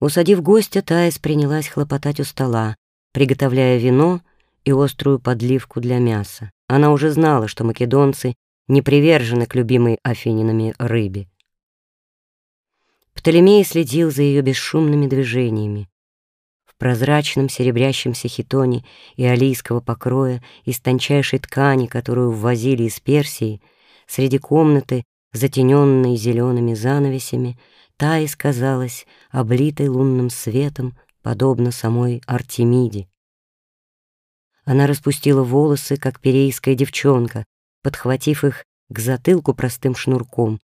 Усадив гостя, Таис принялась хлопотать у стола, приготовляя вино и острую подливку для мяса. Она уже знала, что македонцы не привержены к любимой афининами рыбе. Птолемей следил за ее бесшумными движениями. В прозрачном серебрящемся хитоне и алийского покроя из тончайшей ткани, которую ввозили из Персии, среди комнаты, затененной зелеными занавесями, Таис казалась облитой лунным светом, подобно самой Артемиде. Она распустила волосы, как перейская девчонка, подхватив их к затылку простым шнурком,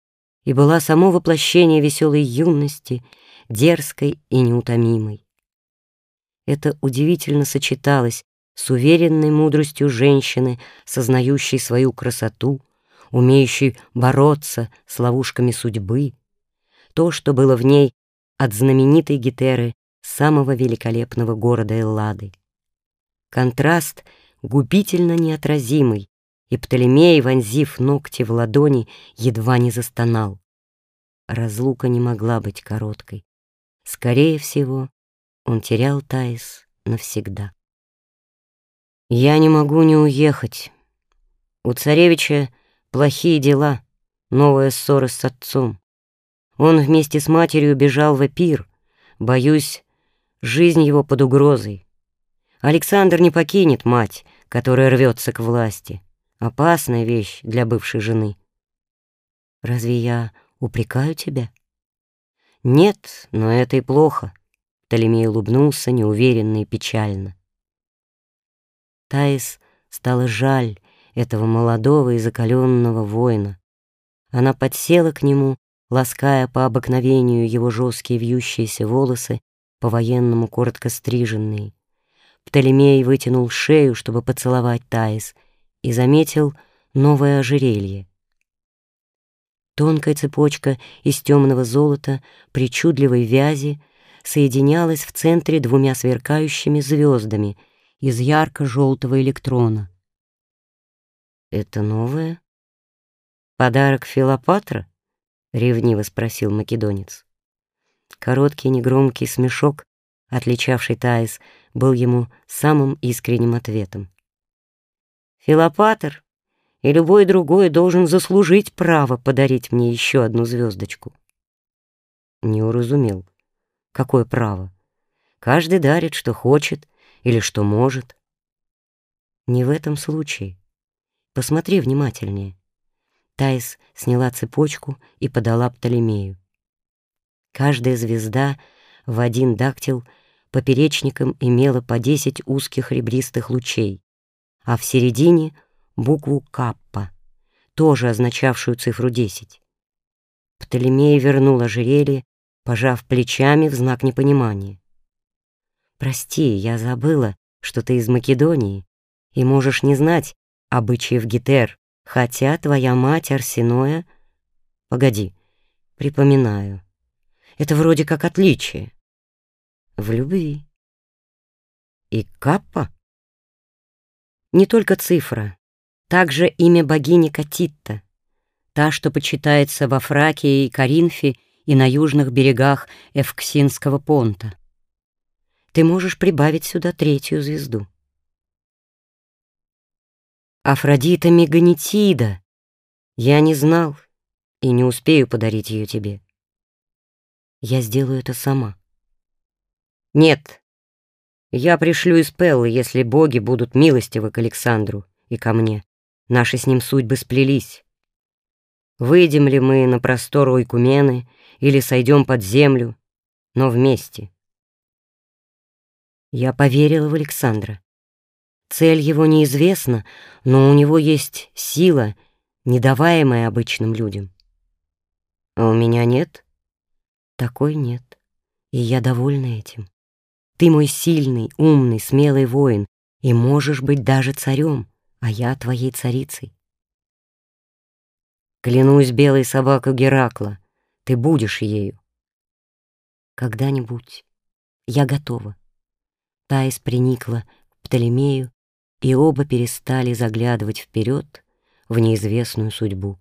и была само воплощение веселой юности, дерзкой и неутомимой. Это удивительно сочеталось с уверенной мудростью женщины, сознающей свою красоту, умеющей бороться с ловушками судьбы, то, что было в ней от знаменитой Гетеры самого великолепного города Эллады. Контраст губительно неотразимый, и Птолемей, вонзив ногти в ладони, едва не застонал. Разлука не могла быть короткой. Скорее всего, он терял Таис навсегда. «Я не могу не уехать. У царевича плохие дела, новая ссора с отцом. Он вместе с матерью бежал в Эпир. Боюсь, жизнь его под угрозой. Александр не покинет мать, которая рвется к власти. Опасная вещь для бывшей жены. Разве я упрекаю тебя? Нет, но это и плохо. Толемей улыбнулся неуверенно и печально. Таис стало жаль этого молодого и закаленного воина. Она подсела к нему, лаская по обыкновению его жесткие вьющиеся волосы, по-военному коротко стриженные. Птолемей вытянул шею, чтобы поцеловать Таис, и заметил новое ожерелье. Тонкая цепочка из темного золота, причудливой вязи, соединялась в центре двумя сверкающими звездами из ярко-желтого электрона. «Это новое? Подарок Филопатра?» — ревниво спросил македонец. Короткий негромкий смешок, отличавший Таис, был ему самым искренним ответом. Филопатр и любой другой должен заслужить право подарить мне еще одну звездочку. Не уразумел. Какое право? Каждый дарит, что хочет или что может. Не в этом случае. Посмотри внимательнее. Таис сняла цепочку и подала Птолемею. Каждая звезда в один дактил поперечником имела по десять узких ребристых лучей, а в середине — букву «Каппа», тоже означавшую цифру десять. Птолемей вернул ожерелье, пожав плечами в знак непонимания. «Прости, я забыла, что ты из Македонии, и можешь не знать обычаев Гетер, хотя твоя мать Арсеноя...» «Погоди, припоминаю. Это вроде как отличие в любви. И Каппа? Не только цифра, также имя богини Катитта, та, что почитается во Фракии и Каринфе и на южных берегах Эвксинского понта. Ты можешь прибавить сюда третью звезду. Афродита Меганетида. Я не знал и не успею подарить ее тебе. Я сделаю это сама. Нет, я пришлю из Пеллы, если боги будут милостивы к Александру и ко мне. Наши с ним судьбы сплелись. Выйдем ли мы на простор Ойкумены или сойдем под землю, но вместе. Я поверила в Александра. Цель его неизвестна, но у него есть сила, недаваемая обычным людям. А у меня нет? Такой нет, и я довольна этим. Ты мой сильный, умный, смелый воин, и можешь быть даже царем, а я твоей царицей. Клянусь белой собакой Геракла, ты будешь ею. Когда-нибудь я готова. Таис приникла к Птолемею, и оба перестали заглядывать вперед в неизвестную судьбу.